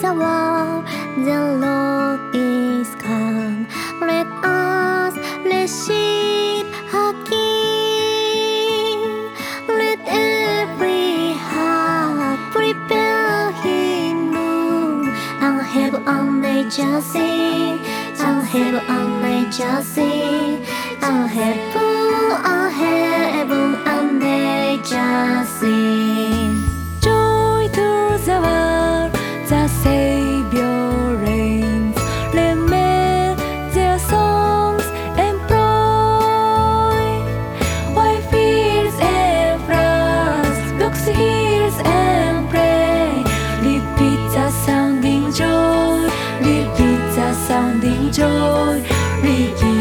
the world, the Lord is come. Let us receive her King. Let every heart prepare him room. I'll have all nature sing. I'll have all nature sing. I'll have. enjoy. Regain